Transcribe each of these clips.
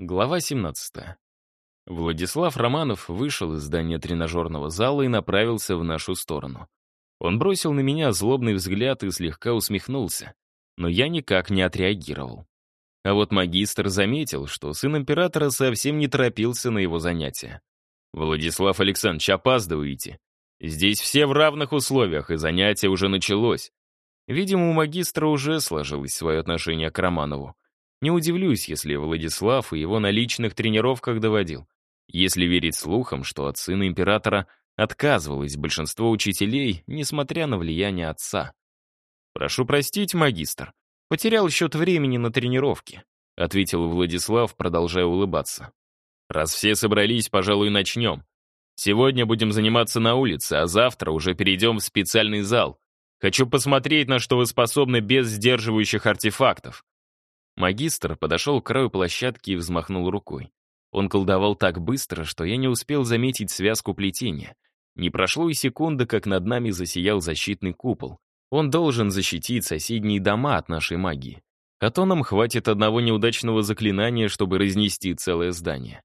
Глава 17. Владислав Романов вышел из здания тренажерного зала и направился в нашу сторону. Он бросил на меня злобный взгляд и слегка усмехнулся, но я никак не отреагировал. А вот магистр заметил, что сын императора совсем не торопился на его занятия. «Владислав Александрович, опаздываете. Здесь все в равных условиях, и занятие уже началось». Видимо, у магистра уже сложилось свое отношение к Романову. Не удивлюсь, если Владислав и его на личных тренировках доводил. Если верить слухам, что от сына императора отказывалось большинство учителей, несмотря на влияние отца. «Прошу простить, магистр. Потерял счет времени на тренировке», ответил Владислав, продолжая улыбаться. «Раз все собрались, пожалуй, начнем. Сегодня будем заниматься на улице, а завтра уже перейдем в специальный зал. Хочу посмотреть, на что вы способны без сдерживающих артефактов. Магистр подошел к краю площадки и взмахнул рукой. Он колдовал так быстро, что я не успел заметить связку плетения. Не прошло и секунды, как над нами засиял защитный купол. Он должен защитить соседние дома от нашей магии. А то нам хватит одного неудачного заклинания, чтобы разнести целое здание.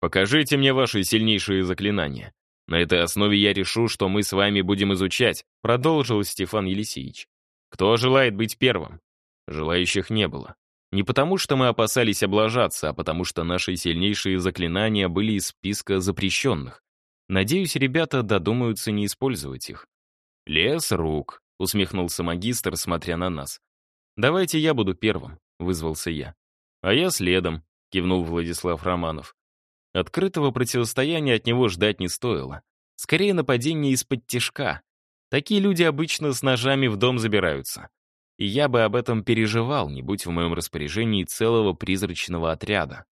Покажите мне ваши сильнейшие заклинания. На этой основе я решу, что мы с вами будем изучать, продолжил Стефан Елисеевич. Кто желает быть первым? Желающих не было. Не потому, что мы опасались облажаться, а потому что наши сильнейшие заклинания были из списка запрещенных. Надеюсь, ребята додумаются не использовать их. «Лес рук», — усмехнулся магистр, смотря на нас. «Давайте я буду первым», — вызвался я. «А я следом», — кивнул Владислав Романов. Открытого противостояния от него ждать не стоило. Скорее нападение из-под тишка. Такие люди обычно с ножами в дом забираются и я бы об этом переживал, не будь в моем распоряжении целого призрачного отряда.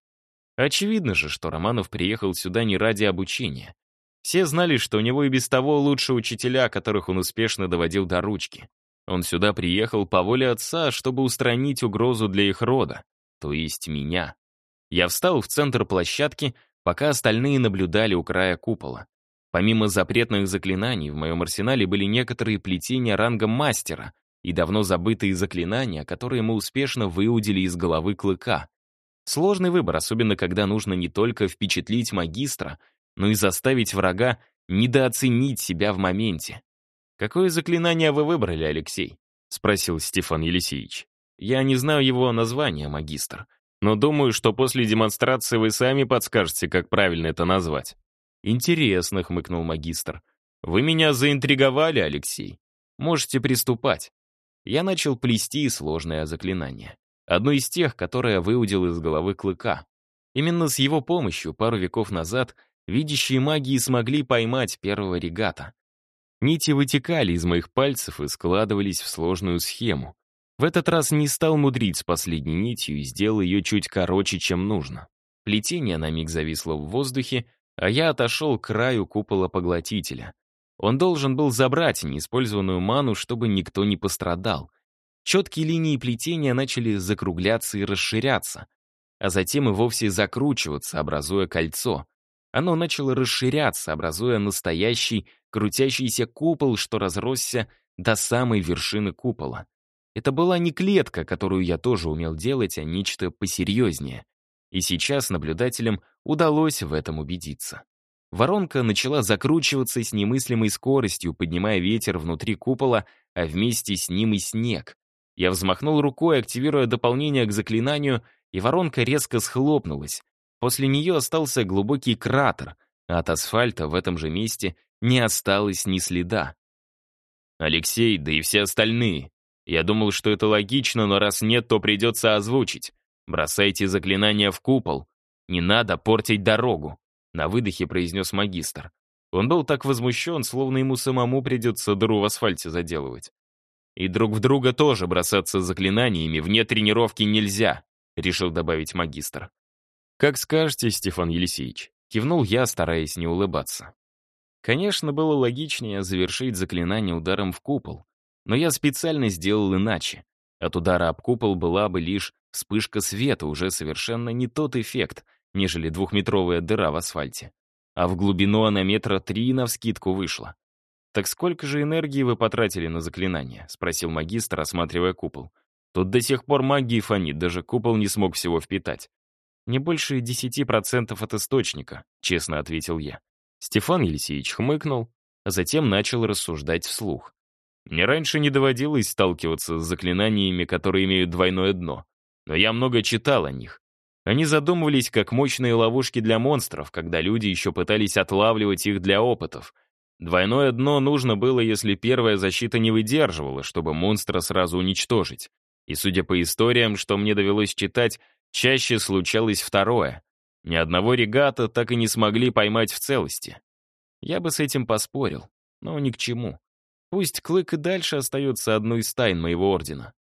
Очевидно же, что Романов приехал сюда не ради обучения. Все знали, что у него и без того лучшие учителя, которых он успешно доводил до ручки. Он сюда приехал по воле отца, чтобы устранить угрозу для их рода, то есть меня. Я встал в центр площадки, пока остальные наблюдали у края купола. Помимо запретных заклинаний, в моем арсенале были некоторые плетения ранга мастера, и давно забытые заклинания, которые мы успешно выудили из головы клыка. Сложный выбор, особенно когда нужно не только впечатлить магистра, но и заставить врага недооценить себя в моменте. «Какое заклинание вы выбрали, Алексей?» — спросил Стефан Елисеевич. «Я не знаю его названия, магистр, но думаю, что после демонстрации вы сами подскажете, как правильно это назвать». «Интересно», — хмыкнул магистр. «Вы меня заинтриговали, Алексей. Можете приступать» я начал плести сложное заклинание. Одно из тех, которое выудил из головы клыка. Именно с его помощью пару веков назад видящие магии смогли поймать первого регата. Нити вытекали из моих пальцев и складывались в сложную схему. В этот раз не стал мудрить с последней нитью и сделал ее чуть короче, чем нужно. Плетение на миг зависло в воздухе, а я отошел к краю купола поглотителя. Он должен был забрать неиспользованную ману, чтобы никто не пострадал. Четкие линии плетения начали закругляться и расширяться, а затем и вовсе закручиваться, образуя кольцо. Оно начало расширяться, образуя настоящий крутящийся купол, что разросся до самой вершины купола. Это была не клетка, которую я тоже умел делать, а нечто посерьезнее. И сейчас наблюдателям удалось в этом убедиться. Воронка начала закручиваться с немыслимой скоростью, поднимая ветер внутри купола, а вместе с ним и снег. Я взмахнул рукой, активируя дополнение к заклинанию, и воронка резко схлопнулась. После нее остался глубокий кратер, а от асфальта в этом же месте не осталось ни следа. Алексей, да и все остальные. Я думал, что это логично, но раз нет, то придется озвучить. Бросайте заклинания в купол. Не надо портить дорогу. На выдохе произнес магистр. Он был так возмущен, словно ему самому придется дыру в асфальте заделывать. И друг в друга тоже бросаться заклинаниями вне тренировки нельзя, решил добавить магистр. «Как скажете, Стефан Елисеевич», — кивнул я, стараясь не улыбаться. Конечно, было логичнее завершить заклинание ударом в купол, но я специально сделал иначе. От удара об купол была бы лишь вспышка света, уже совершенно не тот эффект — нежели двухметровая дыра в асфальте. А в глубину она метра три навскидку вышла. «Так сколько же энергии вы потратили на заклинание?» — спросил магистр, осматривая купол. «Тут до сих пор магии фонит, даже купол не смог всего впитать». «Не больше 10% от источника», — честно ответил я. Стефан Елисеевич хмыкнул, а затем начал рассуждать вслух. Мне раньше не доводилось сталкиваться с заклинаниями, которые имеют двойное дно, но я много читал о них. Они задумывались как мощные ловушки для монстров, когда люди еще пытались отлавливать их для опытов. Двойное дно нужно было, если первая защита не выдерживала, чтобы монстра сразу уничтожить. И судя по историям, что мне довелось читать, чаще случалось второе. Ни одного регата так и не смогли поймать в целости. Я бы с этим поспорил, но ни к чему. Пусть Клык и дальше остается одной из тайн моего ордена.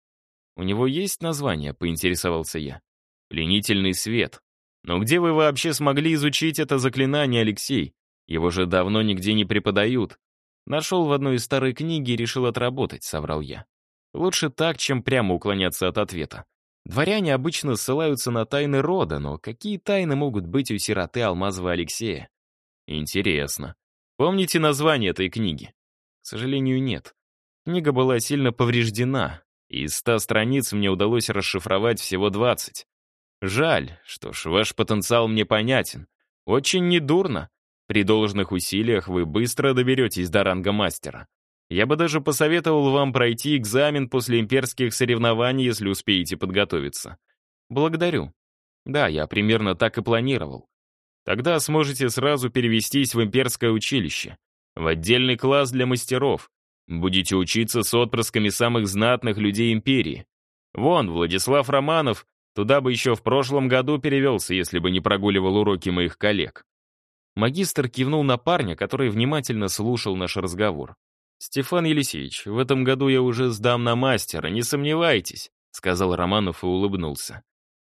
У него есть название, поинтересовался я. Пленительный свет. Но где вы вообще смогли изучить это заклинание, Алексей? Его же давно нигде не преподают. Нашел в одной из старой книги и решил отработать, соврал я. Лучше так, чем прямо уклоняться от ответа. Дворяне обычно ссылаются на тайны рода, но какие тайны могут быть у сироты Алмазова Алексея? Интересно. Помните название этой книги? К сожалению, нет. Книга была сильно повреждена, и из ста страниц мне удалось расшифровать всего двадцать. Жаль, что ж, ваш потенциал мне понятен. Очень недурно. При должных усилиях вы быстро доберетесь до ранга мастера. Я бы даже посоветовал вам пройти экзамен после имперских соревнований, если успеете подготовиться. Благодарю. Да, я примерно так и планировал. Тогда сможете сразу перевестись в имперское училище в отдельный класс для мастеров. Будете учиться с отпрысками самых знатных людей империи. Вон, Владислав Романов туда бы еще в прошлом году перевелся, если бы не прогуливал уроки моих коллег. Магистр кивнул на парня, который внимательно слушал наш разговор. «Стефан Елисеевич, в этом году я уже сдам на мастера, не сомневайтесь», сказал Романов и улыбнулся.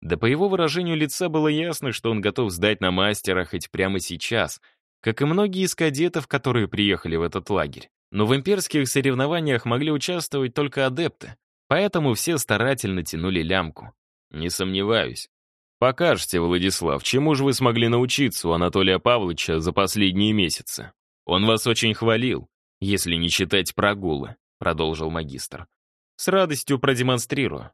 Да по его выражению лица было ясно, что он готов сдать на мастера хоть прямо сейчас — как и многие из кадетов, которые приехали в этот лагерь. Но в имперских соревнованиях могли участвовать только адепты, поэтому все старательно тянули лямку. Не сомневаюсь. Покажете, Владислав, чему же вы смогли научиться у Анатолия Павловича за последние месяцы? Он вас очень хвалил, если не считать прогулы, продолжил магистр. С радостью продемонстрирую.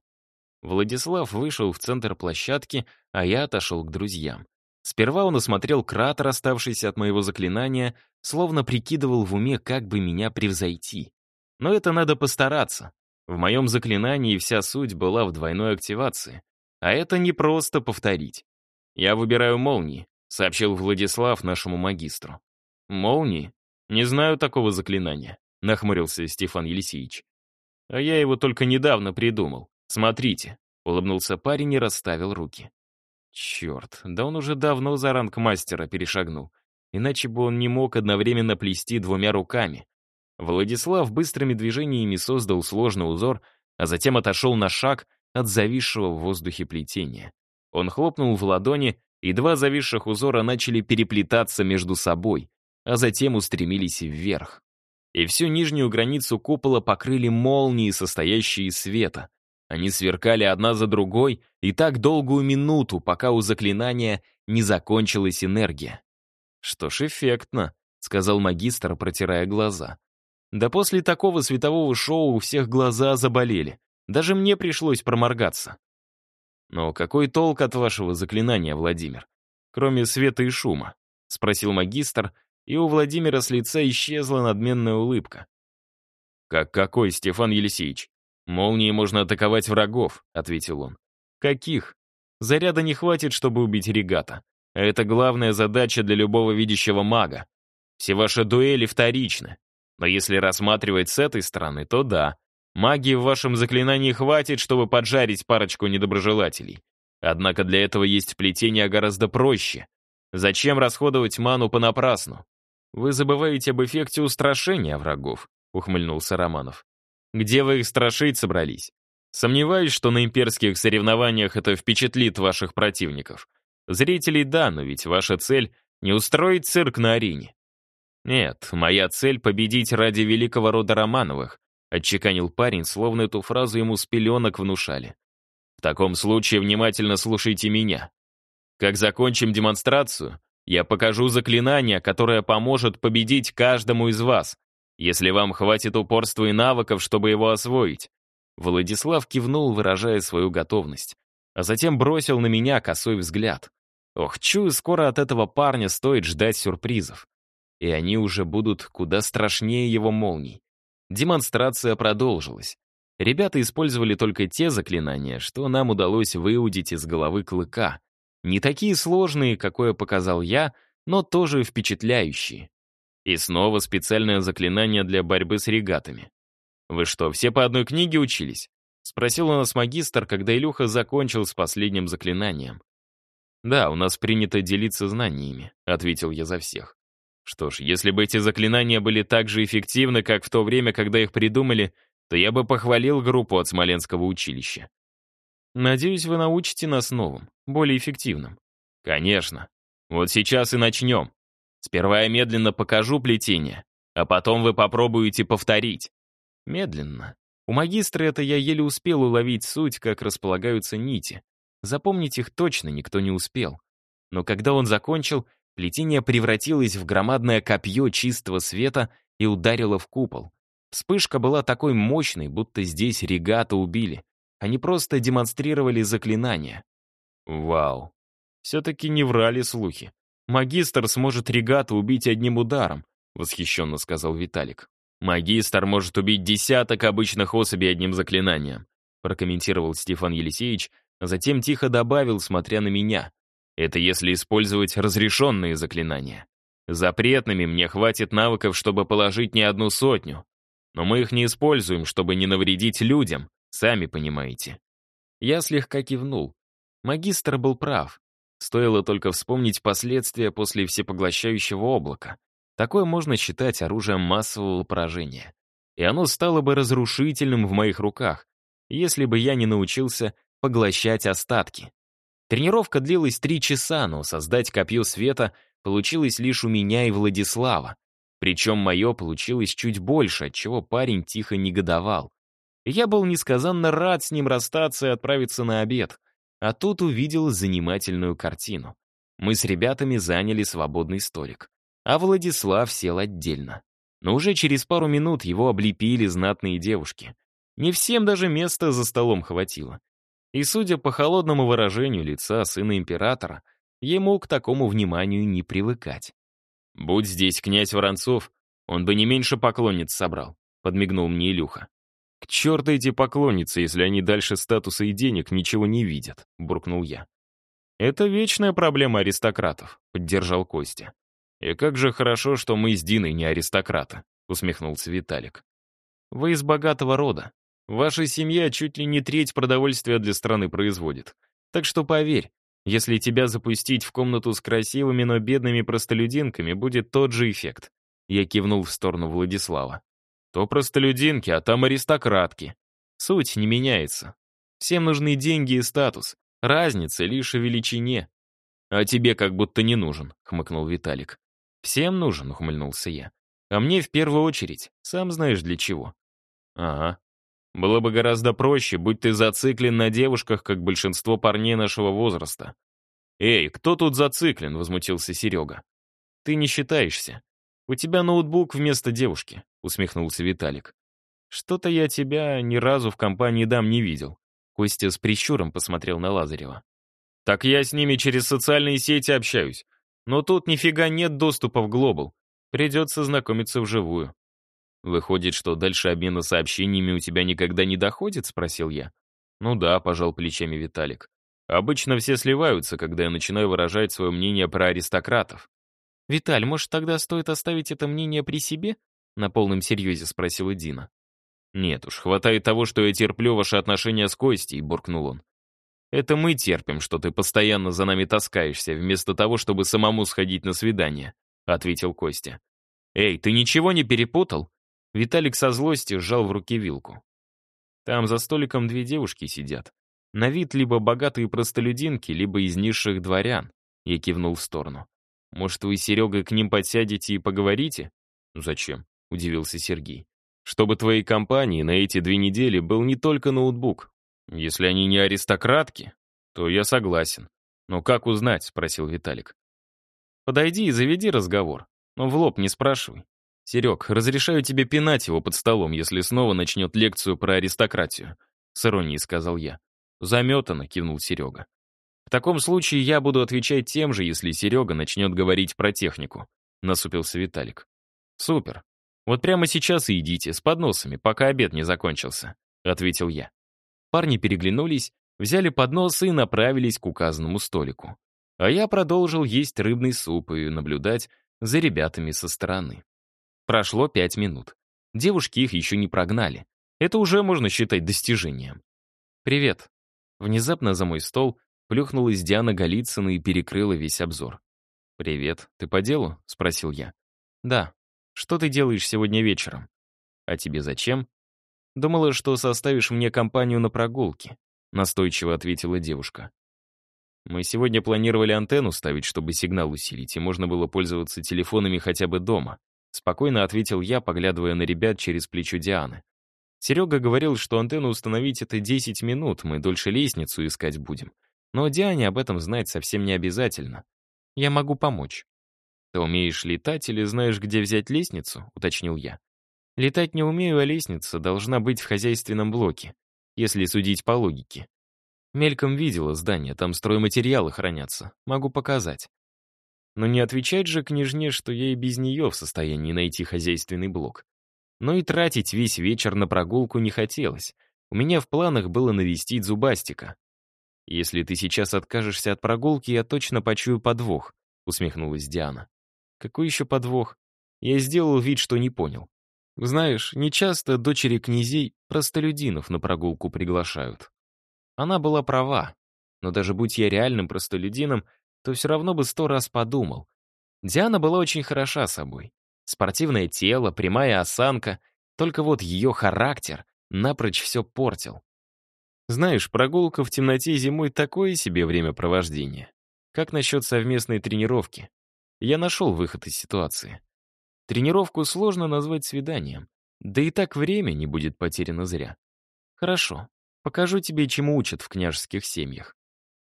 Владислав вышел в центр площадки, а я отошел к друзьям. Сперва он осмотрел кратер, оставшийся от моего заклинания, словно прикидывал в уме, как бы меня превзойти. Но это надо постараться. В моем заклинании вся суть была в двойной активации. А это не просто повторить. «Я выбираю молнии», — сообщил Владислав нашему магистру. «Молнии? Не знаю такого заклинания», — нахмурился Стефан Елисеевич. «А я его только недавно придумал. Смотрите», — улыбнулся парень и расставил руки. Черт, да он уже давно за ранг мастера перешагнул. Иначе бы он не мог одновременно плести двумя руками. Владислав быстрыми движениями создал сложный узор, а затем отошел на шаг от зависшего в воздухе плетения. Он хлопнул в ладони, и два зависших узора начали переплетаться между собой, а затем устремились вверх. И всю нижнюю границу купола покрыли молнии, состоящие из света. Они сверкали одна за другой, и так долгую минуту, пока у заклинания не закончилась энергия. «Что ж, эффектно», — сказал магистр, протирая глаза. «Да после такого светового шоу у всех глаза заболели. Даже мне пришлось проморгаться». «Но какой толк от вашего заклинания, Владимир? Кроме света и шума?» — спросил магистр, и у Владимира с лица исчезла надменная улыбка. «Как какой, Стефан Елисеевич? «Молнией можно атаковать врагов», — ответил он. «Каких? Заряда не хватит, чтобы убить регата. Это главная задача для любого видящего мага. Все ваши дуэли вторичны. Но если рассматривать с этой стороны, то да. Магии в вашем заклинании хватит, чтобы поджарить парочку недоброжелателей. Однако для этого есть плетение гораздо проще. Зачем расходовать ману понапрасну? Вы забываете об эффекте устрашения врагов, ухмыльнулся Романов. Где вы их страшить собрались? Сомневаюсь, что на имперских соревнованиях это впечатлит ваших противников. Зрителей да, но ведь ваша цель — не устроить цирк на арене. Нет, моя цель — победить ради великого рода Романовых, отчеканил парень, словно эту фразу ему с пеленок внушали. В таком случае внимательно слушайте меня. Как закончим демонстрацию, я покажу заклинание, которое поможет победить каждому из вас, если вам хватит упорства и навыков, чтобы его освоить». Владислав кивнул, выражая свою готовность. а затем бросил на меня косой взгляд. Ох, чую, скоро от этого парня стоит ждать сюрпризов. И они уже будут куда страшнее его молний. Демонстрация продолжилась. Ребята использовали только те заклинания, что нам удалось выудить из головы клыка. Не такие сложные, какое показал я, но тоже впечатляющие. И снова специальное заклинание для борьбы с регатами. «Вы что, все по одной книге учились?» — спросил у нас магистр, когда Илюха закончил с последним заклинанием. «Да, у нас принято делиться знаниями», — ответил я за всех. Что ж, если бы эти заклинания были так же эффективны, как в то время, когда их придумали, то я бы похвалил группу от Смоленского училища. Надеюсь, вы научите нас новым, более эффективным. Конечно. Вот сейчас и начнем. Сперва я медленно покажу плетение, а потом вы попробуете повторить. Медленно. У магистра это я еле успел уловить суть, как располагаются нити. Запомнить их точно никто не успел. Но когда он закончил, плетение превратилось в громадное копье чистого света и ударило в купол. Вспышка была такой мощной, будто здесь регата убили. Они просто демонстрировали заклинания. Вау. Все-таки не врали слухи. Магистр сможет регата убить одним ударом, восхищенно сказал Виталик. Магистр может убить десяток обычных особей одним заклинанием, прокомментировал Стефан Елисеевич, а затем тихо добавил, смотря на меня. Это если использовать разрешенные заклинания. Запретными мне хватит навыков, чтобы положить не одну сотню. Но мы их не используем, чтобы не навредить людям, сами понимаете. Я слегка кивнул. Магистр был прав. Стоило только вспомнить последствия после всепоглощающего облака. Такое можно считать оружием массового поражения. И оно стало бы разрушительным в моих руках, если бы я не научился поглощать остатки. Тренировка длилась три часа, но создать копье света получилось лишь у меня и Владислава. Причем мое получилось чуть больше, от чего парень тихо негодовал. Я был несказанно рад с ним расстаться и отправиться на обед. А тут увидел занимательную картину. Мы с ребятами заняли свободный столик. А Владислав сел отдельно. Но уже через пару минут его облепили знатные девушки. Не всем даже места за столом хватило. И, судя по холодному выражению лица сына императора, ему к такому вниманию не привыкать. «Будь здесь князь Воронцов, он бы не меньше поклонниц собрал», — подмигнул мне Илюха. «К черту эти поклонницы, если они дальше статуса и денег ничего не видят», — буркнул я. «Это вечная проблема аристократов», — поддержал Костя. «И как же хорошо, что мы с Диной не аристократы», — усмехнулся Виталик. «Вы из богатого рода. Ваша семья чуть ли не треть продовольствия для страны производит. Так что поверь, если тебя запустить в комнату с красивыми, но бедными простолюдинками, будет тот же эффект». Я кивнул в сторону Владислава. То простолюдинки, а там аристократки. Суть не меняется. Всем нужны деньги и статус. Разница лишь в величине. А тебе как будто не нужен, хмыкнул Виталик. Всем нужен, ухмыльнулся я. А мне в первую очередь, сам знаешь для чего. Ага. Было бы гораздо проще, будь ты зациклен на девушках, как большинство парней нашего возраста. «Эй, кто тут зациклен?» — возмутился Серега. «Ты не считаешься. У тебя ноутбук вместо девушки усмехнулся Виталик. «Что-то я тебя ни разу в компании дам не видел». Костя с прищуром посмотрел на Лазарева. «Так я с ними через социальные сети общаюсь. Но тут нифига нет доступа в Глобал. Придется знакомиться вживую». «Выходит, что дальше обмена сообщениями у тебя никогда не доходит?» — спросил я. «Ну да», — пожал плечами Виталик. «Обычно все сливаются, когда я начинаю выражать свое мнение про аристократов». «Виталь, может, тогда стоит оставить это мнение при себе?» На полном серьезе спросила Дина. «Нет уж, хватает того, что я терплю ваши отношения с Костей», — буркнул он. «Это мы терпим, что ты постоянно за нами таскаешься, вместо того, чтобы самому сходить на свидание», — ответил Костя. «Эй, ты ничего не перепутал?» Виталик со злости сжал в руке вилку. «Там за столиком две девушки сидят. На вид либо богатые простолюдинки, либо из низших дворян», — я кивнул в сторону. «Может, вы, Серега, к ним подсядете и поговорите?» «Зачем?» — удивился Сергей. «Чтобы твоей компании на эти две недели был не только ноутбук. Если они не аристократки, то я согласен. Но как узнать?» — спросил Виталик. «Подойди и заведи разговор, но в лоб не спрашивай. Серег, разрешаю тебе пинать его под столом, если снова начнет лекцию про аристократию», — с иронией сказал я. Заметано, кивнул Серега. В таком случае я буду отвечать тем же, если Серега начнет говорить про технику, насупился Виталик. Супер. Вот прямо сейчас и идите, с подносами, пока обед не закончился, ответил я. Парни переглянулись, взяли подносы и направились к указанному столику. А я продолжил есть рыбный суп и наблюдать за ребятами со стороны. Прошло пять минут. Девушки их еще не прогнали. Это уже можно считать достижением. «Привет». Внезапно за мой стол плюхнулась Диана Голицына и перекрыла весь обзор. «Привет. Ты по делу?» — спросил я. «Да. Что ты делаешь сегодня вечером?» «А тебе зачем?» «Думала, что составишь мне компанию на прогулке», — настойчиво ответила девушка. «Мы сегодня планировали антенну ставить, чтобы сигнал усилить, и можно было пользоваться телефонами хотя бы дома», — спокойно ответил я, поглядывая на ребят через плечо Дианы. Серега говорил, что антенну установить — это 10 минут, мы дольше лестницу искать будем. Но Диане об этом знать совсем не обязательно. Я могу помочь. «Ты умеешь летать или знаешь, где взять лестницу?» — уточнил я. «Летать не умею, а лестница должна быть в хозяйственном блоке, если судить по логике. Мельком видела здание, там стройматериалы хранятся. Могу показать. Но не отвечать же княжне, что я и без нее в состоянии найти хозяйственный блок. Но и тратить весь вечер на прогулку не хотелось. У меня в планах было навестить Зубастика. «Если ты сейчас откажешься от прогулки, я точно почую подвох», — усмехнулась Диана. «Какой еще подвох?» Я сделал вид, что не понял. Знаешь, нечасто дочери князей простолюдинов на прогулку приглашают. Она была права, но даже будь я реальным простолюдином, то все равно бы сто раз подумал. Диана была очень хороша собой. Спортивное тело, прямая осанка, только вот ее характер напрочь все портил. Знаешь, прогулка в темноте зимой такое себе времяпровождение. Как насчет совместной тренировки? Я нашел выход из ситуации. Тренировку сложно назвать свиданием. Да и так время не будет потеряно зря. Хорошо, покажу тебе, чему учат в княжеских семьях.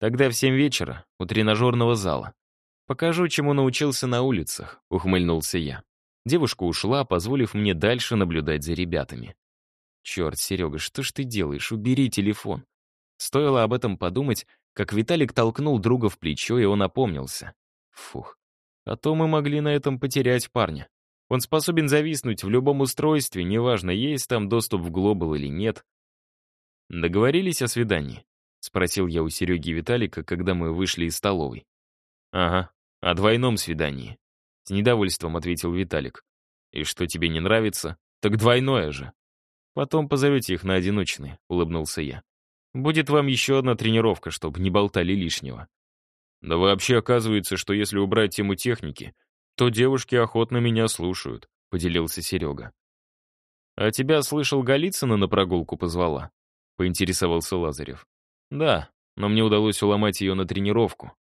Тогда в семь вечера у тренажерного зала. Покажу, чему научился на улицах, ухмыльнулся я. Девушка ушла, позволив мне дальше наблюдать за ребятами. «Черт, Серега, что ж ты делаешь? Убери телефон». Стоило об этом подумать, как Виталик толкнул друга в плечо, и он опомнился. Фух. А то мы могли на этом потерять парня. Он способен зависнуть в любом устройстве, неважно, есть там доступ в глобал или нет. «Договорились о свидании?» — спросил я у Сереги Виталика, когда мы вышли из столовой. «Ага, о двойном свидании», — с недовольством ответил Виталик. «И что тебе не нравится? Так двойное же». «Потом позовете их на одиночные», — улыбнулся я. «Будет вам еще одна тренировка, чтобы не болтали лишнего». «Да вообще оказывается, что если убрать тему техники, то девушки охотно меня слушают», — поделился Серега. «А тебя, слышал, Голицына на прогулку позвала?» — поинтересовался Лазарев. «Да, но мне удалось уломать ее на тренировку.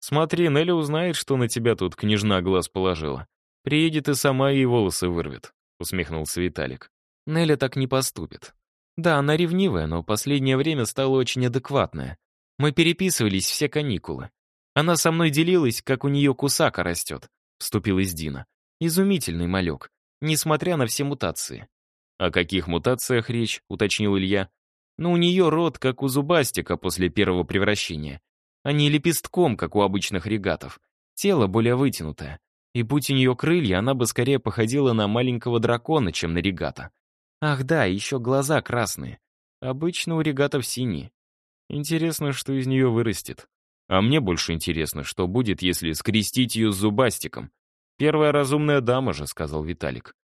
Смотри, Нелли узнает, что на тебя тут княжна глаз положила. Приедет и сама ей волосы вырвет», — усмехнулся Виталик. «Неля так не поступит. Да, она ревнивая, но последнее время стала очень адекватная. Мы переписывались все каникулы. Она со мной делилась, как у нее кусака растет», — вступилась Дина. «Изумительный малек, несмотря на все мутации». «О каких мутациях речь?» — уточнил Илья. «Ну, у нее рот, как у зубастика после первого превращения а не лепестком, как у обычных регатов. Тело более вытянутое. И будь у нее крылья, она бы скорее походила на маленького дракона, чем на регата. Ах да, еще глаза красные. Обычно у регатов синие. Интересно, что из нее вырастет. А мне больше интересно, что будет, если скрестить ее с зубастиком. «Первая разумная дама же», — сказал Виталик.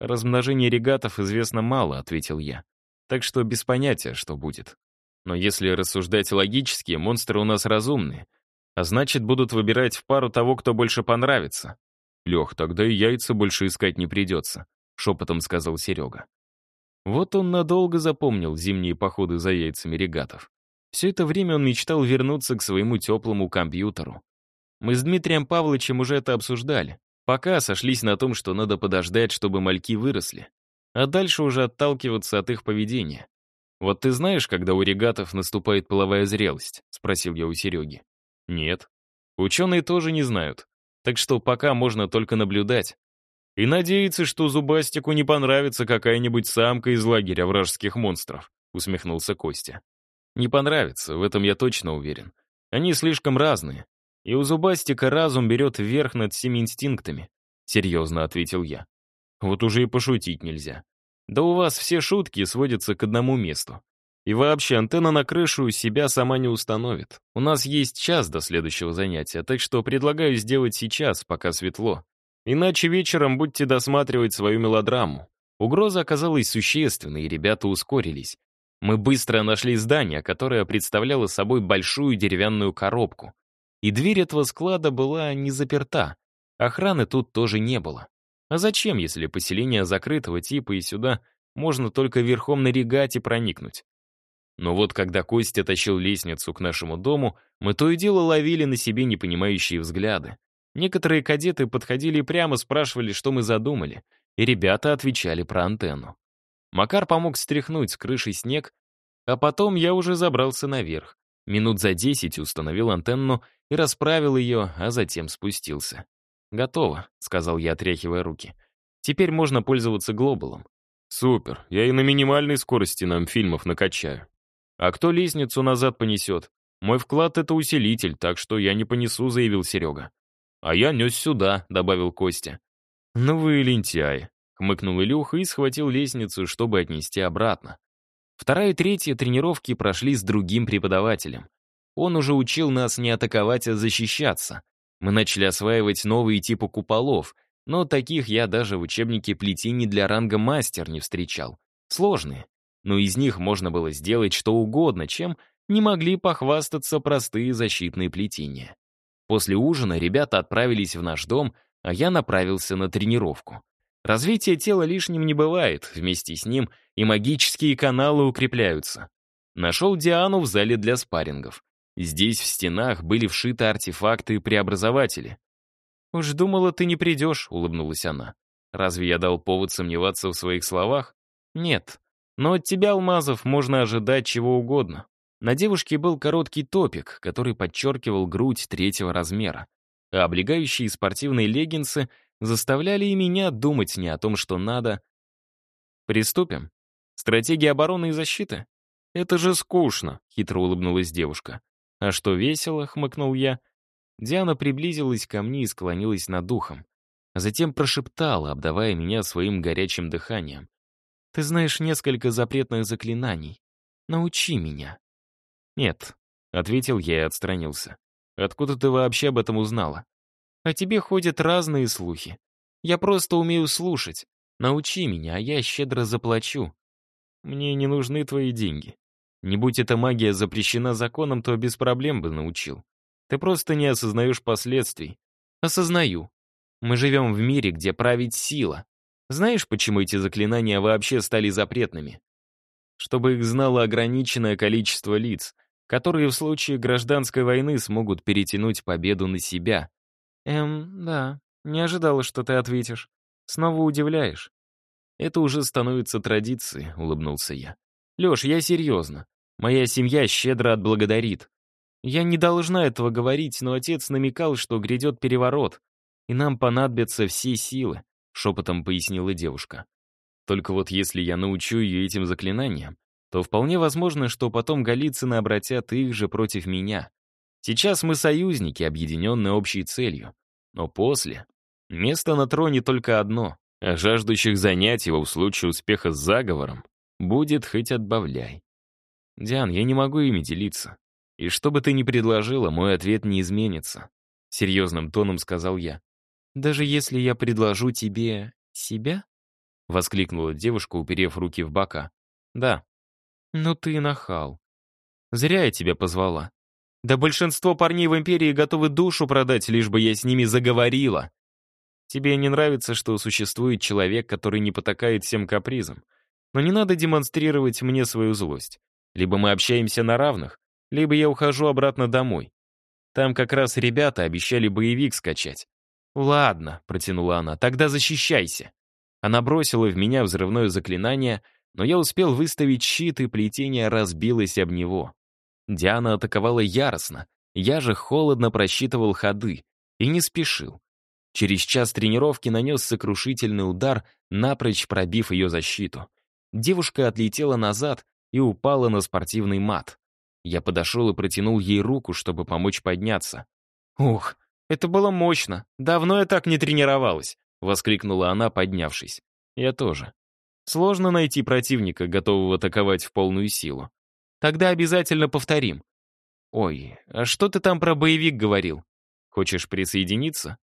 «Размножение регатов известно мало», — ответил я. «Так что без понятия, что будет. Но если рассуждать логически, монстры у нас разумные. А значит, будут выбирать в пару того, кто больше понравится. Лех, тогда и яйца больше искать не придется, шепотом сказал Серега. Вот он надолго запомнил зимние походы за яйцами регатов. Все это время он мечтал вернуться к своему теплому компьютеру. Мы с Дмитрием Павловичем уже это обсуждали. Пока сошлись на том, что надо подождать, чтобы мальки выросли. А дальше уже отталкиваться от их поведения. «Вот ты знаешь, когда у регатов наступает половая зрелость?» — спросил я у Сереги. «Нет. Ученые тоже не знают. Так что пока можно только наблюдать. И надеяться, что Зубастику не понравится какая-нибудь самка из лагеря вражеских монстров», — усмехнулся Костя. Не понравится, в этом я точно уверен. Они слишком разные. И у Зубастика разум берет вверх над всеми инстинктами. Серьезно ответил я. Вот уже и пошутить нельзя. Да у вас все шутки сводятся к одному месту. И вообще, антенна на крышу себя сама не установит. У нас есть час до следующего занятия, так что предлагаю сделать сейчас, пока светло. Иначе вечером будьте досматривать свою мелодраму. Угроза оказалась существенной, и ребята ускорились. Мы быстро нашли здание, которое представляло собой большую деревянную коробку. И дверь этого склада была не заперта. Охраны тут тоже не было. А зачем, если поселение закрытого типа и сюда можно только верхом на регате проникнуть? Но вот когда Костя тащил лестницу к нашему дому, мы то и дело ловили на себе непонимающие взгляды. Некоторые кадеты подходили и прямо спрашивали, что мы задумали, и ребята отвечали про антенну. Макар помог стряхнуть с крыши снег, а потом я уже забрался наверх. Минут за десять установил антенну и расправил ее, а затем спустился. «Готово», — сказал я, отряхивая руки. «Теперь можно пользоваться глобалом». «Супер, я и на минимальной скорости нам фильмов накачаю», «А кто лестницу назад понесет? Мой вклад — это усилитель, так что я не понесу», — заявил Серега. «А я нес сюда», — добавил Костя. «Ну вы лентяи», — хмыкнул Илюха и схватил лестницу, чтобы отнести обратно. Вторая и третья тренировки прошли с другим преподавателем. Он уже учил нас не атаковать, а защищаться. Мы начали осваивать новые типы куполов, но таких я даже в учебнике плетений для ранга мастер не встречал. Сложные но из них можно было сделать что угодно, чем не могли похвастаться простые защитные плетения. После ужина ребята отправились в наш дом, а я направился на тренировку. Развитие тела лишним не бывает, вместе с ним и магические каналы укрепляются. Нашел Диану в зале для спаррингов. Здесь в стенах были вшиты артефакты и преобразователи. «Уж думала, ты не придешь», — улыбнулась она. «Разве я дал повод сомневаться в своих словах? Нет. Но от тебя, Алмазов, можно ожидать чего угодно. На девушке был короткий топик, который подчеркивал грудь третьего размера. А облегающие спортивные леггинсы заставляли и меня думать не о том, что надо. Приступим. Стратегия обороны и защиты? Это же скучно, хитро улыбнулась девушка. А что весело, хмыкнул я. Диана приблизилась ко мне и склонилась над духом. А затем прошептала, обдавая меня своим горячим дыханием. Ты знаешь несколько запретных заклинаний. Научи меня». «Нет», — ответил я и отстранился. «Откуда ты вообще об этом узнала?» «О тебе ходят разные слухи. Я просто умею слушать. Научи меня, а я щедро заплачу. Мне не нужны твои деньги. Не будь эта магия запрещена законом, то без проблем бы научил. Ты просто не осознаешь последствий. Осознаю. Мы живем в мире, где править сила, знаешь, почему эти заклинания вообще стали запретными? Чтобы их знало ограниченное количество лиц, которые в случае гражданской войны смогут перетянуть победу на себя. Эм, да, не ожидала, что ты ответишь. Снова удивляешь. Это уже становится традицией, улыбнулся я. Леш, я серьезно. Моя семья щедро отблагодарит. Я не должна этого говорить, но отец намекал, что грядет переворот, и нам понадобятся все силы шепотом пояснила девушка. Только вот если я научу ее этим заклинаниям, то вполне возможно, что потом Голицыны обратят их же против меня. Сейчас мы союзники, объединенные общей целью. Но после... Место на троне только одно, а жаждущих занять его в случае успеха с заговором будет хоть отбавляй. Диан, я не могу ими делиться. И что бы ты ни предложила, мой ответ не изменится. Серьезным тоном сказал я. «Даже если я предложу тебе себя?» — воскликнула девушка, уперев руки в бока. «Да». «Ну ты нахал. Зря я тебя позвала. Да большинство парней в Империи готовы душу продать, лишь бы я с ними заговорила. Тебе не нравится, что существует человек, который не потакает всем капризам. Но не надо демонстрировать мне свою злость. Либо мы общаемся на равных, либо я ухожу обратно домой. Там как раз ребята обещали боевик скачать. «Ладно», — протянула она, — «тогда защищайся». Она бросила в меня взрывное заклинание, но я успел выставить щит, и плетение разбилось об него. Диана атаковала яростно, я же холодно просчитывал ходы и не спешил. Через час тренировки нанес сокрушительный удар, напрочь пробив ее защиту. Девушка отлетела назад и упала на спортивный мат. Я подошел и протянул ей руку, чтобы помочь подняться. «Ух, это было мощно. Давно я так не тренировалась», — воскликнула она, поднявшись. «Я тоже. Сложно найти противника, готового атаковать в полную силу. Тогда обязательно повторим. Ой, а что ты там про боевик говорил? Хочешь присоединиться?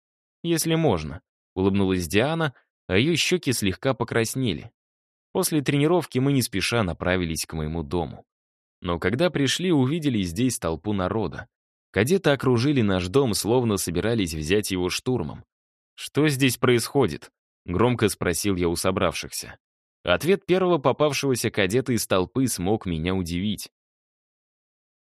Если можно. Улыбнулась Диана, а ее щеки слегка покраснели. После тренировки мы не спеша направились к моему дому. Но когда пришли, увидели здесь толпу народа. Кадеты окружили наш дом, словно собирались взять его штурмом. «Что здесь происходит?» — громко спросил я у собравшихся. Ответ первого попавшегося кадета из толпы смог меня удивить.